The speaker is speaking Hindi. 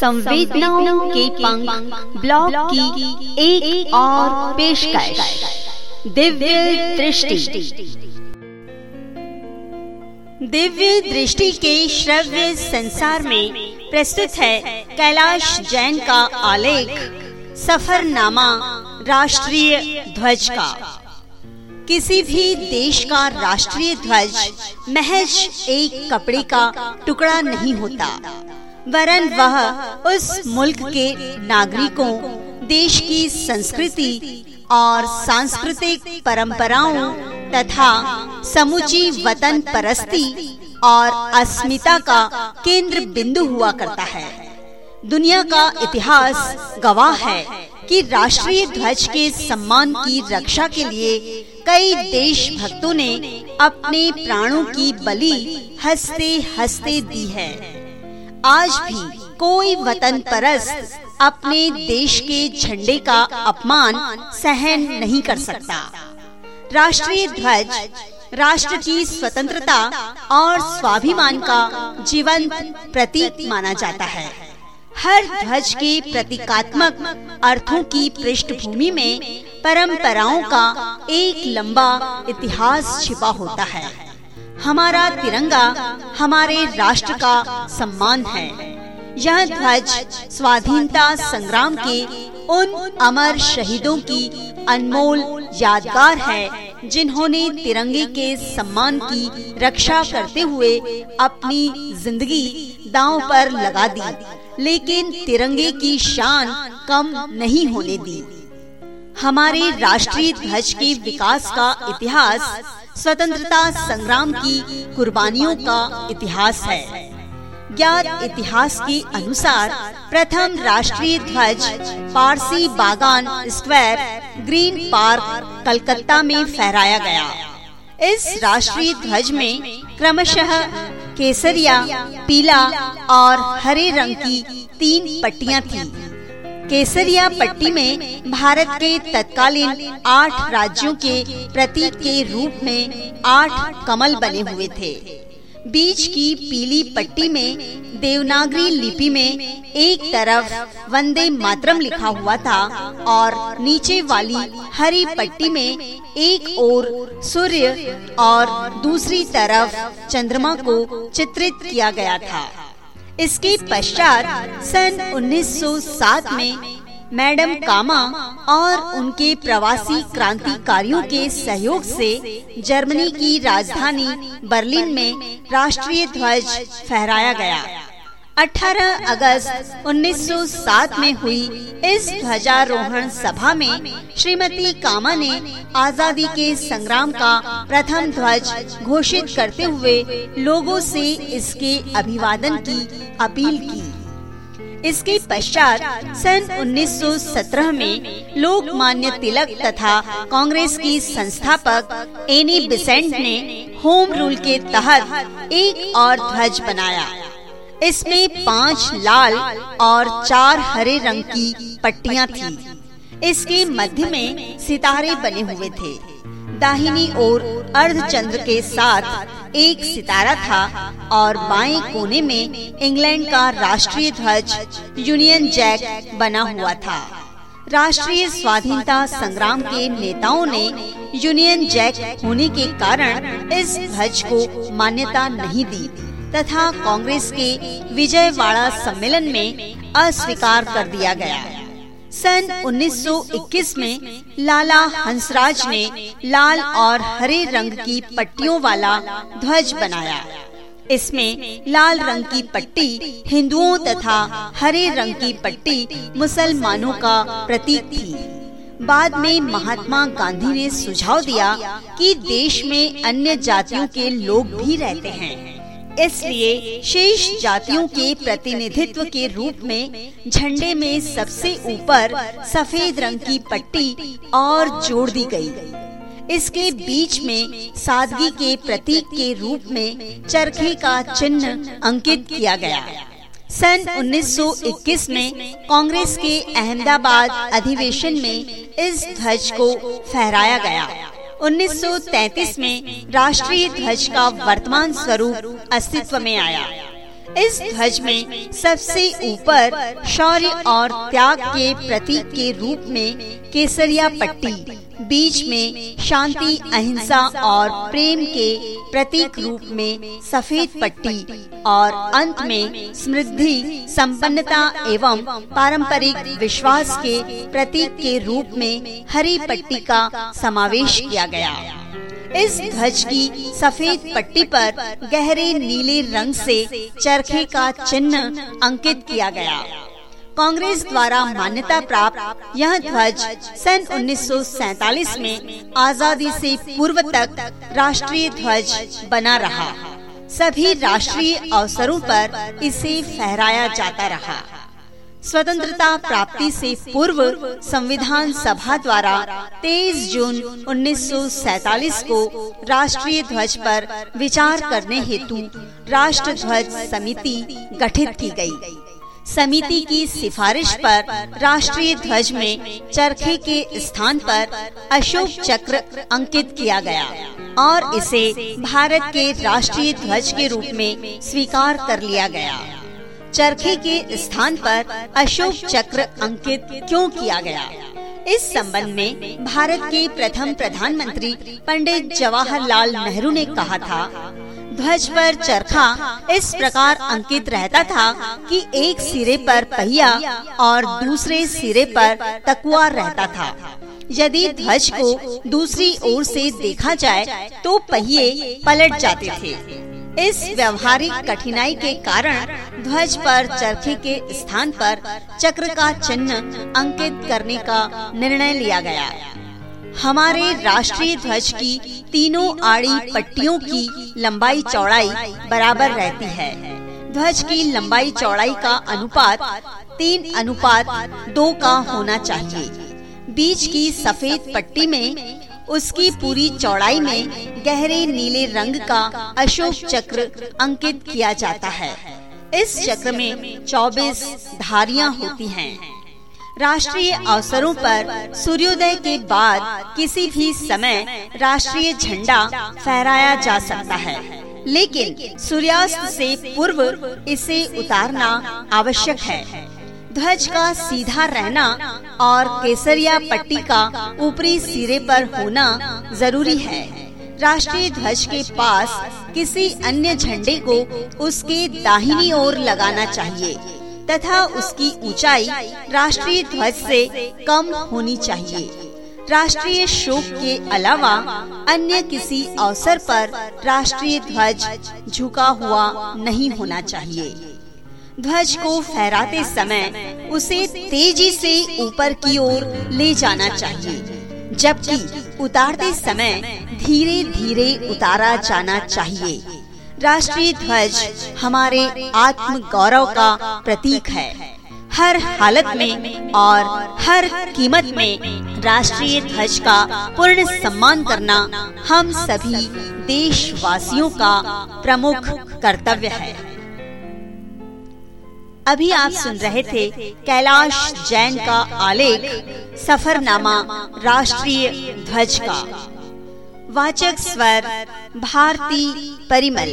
संवेदनाओं के पंख ब्लॉग की एक, एक और पेशकश। दिव्य दृष्टि। दिव्य दृष्टि के श्रव्य संसार में प्रस्तुत है कैलाश जैन का आलेख सफरनामा राष्ट्रीय ध्वज का। किसी भी देश का राष्ट्रीय ध्वज महज एक कपड़े का टुकड़ा नहीं होता। वरन वह उस मुल्क के नागरिकों, देश की संस्कृति और सांस्कृतिक परंपराओं तथा समुची वतन परस्ती और अस्मिता का केंद्र बिंदु हुआ करता है। दुनिया का इतिहास गवाह है कि राष्ट्रीय ध्वज के सम्मान की रक्षा के लिए कई देश भक्तों ने अपने प्राणों की बलि हँसते हँसते दी है। आज भी कोई वतन परस्त अपने देश के झंडे का अपमान सहन नहीं कर सकता। राष्ट्रीय ध्वज, राष्ट्र की स्वतंत्रता और स्वाभिमान का जीवंत प्रतीक माना जाता है। हर ध्वज के प्रतीकात्मक अर्थों की पृष्ठभूमि में परंपराओं का एक लंबा इतिहास छिपा होता है। हमारा तिरंगा हमारे राष्ट्र का सम्मान है। यह ध्वज स्वाधीनता संग्राम के उन अमर शहीदों की अनमोल यादगार है, जिन्होंने तिरंगे के सम्मान की रक्षा करते हुए अपनी ज़िंदगी दांव पर लगा दी, लेकिन तिरंगे की शान कम नहीं होने दी। हमारे राष्ट्रीय ध्वज के विकास का इतिहास स्वतंत्रता संग्राम की कुर्बानियों का इतिहास है। ज्ञात इतिहास के अनुसार प्रथम राष्ट्रीय ध्वज पारसी बागान स्क्वायर ग्रीन पार्क कलकत्ता में फहराया गया। इस राष्ट्रीय ध्वज में क्रमशः केसरिया पीला और हरे रंग की तीन पट्टियाँ थीं। केसरिया पट्टी में भारत के तत्कालीन आठ राज्यों के प्रतीक के रूप में आठ कमल बने हुए थे। बीच की पीली पट्टी में देवनागरी लिपि में एक तरफ़ वंदे मातरम लिखा हुआ था और नीचे वाली हरी पट्टी में एक ओर सूर्य और दूसरी तरफ़ चंद्रमा को चित्रित किया गया था। इसके पश्चात सन 1907 में मैडम कामा और उनके प्रवासी क्रांतिकारियों के सहयोग से जर्मनी की राजधानी बर्लिन में राष्ट्रीय ध्वज फहराया गया। 18 अगस्त 1907 में हुई इस ध्वजारोहण सभा में श्रीमती कामा ने आज़ादी के संग्राम का प्रथम ध्वज घोषित करते हुए लोगों से इसके अभिवादन की अपील की। इसके पश्चात सन 1917 में लोकमान्य तिलक तथा कांग्रेस की संस्थापक एनी बिसेंट ने होम रूल के तहत एक और ध्वज बनाया। इसमें पाँच लाल और चार हरे रंग की पट्टियाँ थीं। इसके मध्य में सितारे बने हुए थे। दाहिनी ओर अर्धचंद्र के साथ एक सितारा था और बाएँ कोने में इंग्लैंड का राष्ट्रीय ध्वज यूनियन जैक बना हुआ था। राष्ट्रीय स्वाधीनता संग्राम के नेताओं ने यूनियन जैक होने के कारण इस ध्वज को मान्यता नहीं दी। तथा कांग्रेस के विजयवाड़ा सम्मेलन में अस्वीकार कर दिया गया। सन 1921 में लाला हंसराज ने लाल और हरे रंग की पट्टियों वाला ध्वज बनाया। इसमें लाल रंग की पट्टी हिंदुओं तथा हरे रंग की पट्टी मुसलमानों का प्रतीक थी। बाद में महात्मा गांधी ने सुझाव दिया कि देश में अन्य जातियों के लोग भी रहते हैं। इसलिए शेष जातियों के प्रतिनिधित्व के रूप में झंडे में सबसे ऊपर सफ़ेद रंग की पट्टी और जोड़ दी गई। इसके बीच में सादगी के प्रतीक के रूप में चरखे का चिन्ह अंकित किया गया सन 1921 में कांग्रेस के अहमदाबाद अधिवेशन में इस ध्वज को फहराया गया 1933 में राष्ट्रीय ध्वज का वर्तमान स्वरूप अस्तित्व में आया। इस ध्वज में सबसे ऊपर शौर्य और त्याग के प्रतीक के रूप में केसरिया पट्टी बीच में शांति अहिंसा और प्रेम के प्रतीक रूप में सफ़ेद पट्टी और अंत में समृद्धि संपन्नता एवं पारंपरिक विश्वास के प्रतीक के रूप में हरी पट्टी का समावेश किया गया। इस ध्वज की सफ़ेद पट्टी पर गहरे नीले रंग से चरखे का चिन्ह अंकित किया गया। कांग्रेस द्वारा मान्यता प्राप्त यह ध्वज सन 1947 में आज़ादी से पूर्व तक राष्ट्रीय ध्वज बना रहा। सभी राष्ट्रीय अवसरों पर इसे फहराया जाता रहा। स्वतंत्रता प्राप्ति से पूर्व संविधान सभा द्वारा 23 जून 1947 को राष्ट्रीय ध्वज पर विचार करने हेतु राष्ट्र ध्वज समिति गठित की गई। समिति की सिफारिश पर राष्ट्रीय ध्वज में चरखे के स्थान पर अशोक चक्र अंकित किया गया और इसे भारत के राष्ट्रीय ध्वज के रूप में स्वीकार कर लिया गया चरखे के स्थान पर अशोक चक्र अंकित क्यों किया गया? इस संबंध में भारत के प्रथम प्रधानमंत्री पंडित जवाहरलाल नेहरू ने कहा था, ध्वज पर चरखा इस प्रकार अंकित रहता था कि एक सिरे पर पहिया और दूसरे सिरे पर तकुआ रहता था। यदि ध्वज को दूसरी ओर से देखा जाए तो पहिए पलट जाते थे। इस व्यवहारिक कठिनाई के कारण ध्वज पर चरखे के स्थान पर चक्र का चिन्ह अंकित करने का निर्णय लिया गया। हमारे राष्ट्रीय ध्वज की तीनों आड़ी पट्टियों की लंबाई चौड़ाई बराबर रहती है। ध्वज की लंबाई चौड़ाई का अनुपात तीन अनुपात दो का होना चाहिए। बीच की सफ़ेद पट्टी में उसकी पूरी चौड़ाई में गहरे नीले रंग का अशोक चक्र अंकित किया जाता है। इस चक्र में 24 धारियाँ होती हैं। राष्ट्रीय अवसरों पर सूर्योदय के बाद किसी भी समय राष्ट्रीय झंडा फहराया जा सकता है। लेकिन सूर्यास्त से पूर्व इसे उतारना आवश्यक है। ध्वज का सीधा रहना और केसरिया पट्टी का ऊपरी सिरे पर होना ज़रूरी है। राष्ट्रीय ध्वज के पास किसी अन्य झंडे को उसके दाहिनी ओर लगाना चाहिए तथा उसकी ऊंचाई राष्ट्रीय ध्वज से कम होनी चाहिए। राष्ट्रीय शोक के अलावा अन्य किसी अवसर पर राष्ट्रीय ध्वज झुका हुआ नहीं होना चाहिए। ध्वज को फहराते समय उसे तेज़ी से ऊपर की ओर ले जाना चाहिए, जबकि उतारते समय धीरे धीरे उतारा जाना चाहिए। राष्ट्रीय ध्वज हमारे आत्म गौरव का प्रतीक है। हर हालत में और हर कीमत में राष्ट्रीय ध्वज का पूर्ण सम्मान करना हम सभी देशवासियों का प्रमुख कर्तव्य है। अभी आप सुन रहे थे कैलाश जैन का आलेख सफरनामा राष्ट्रीय ध्वज का। वाचक स्वर भारती परिमल।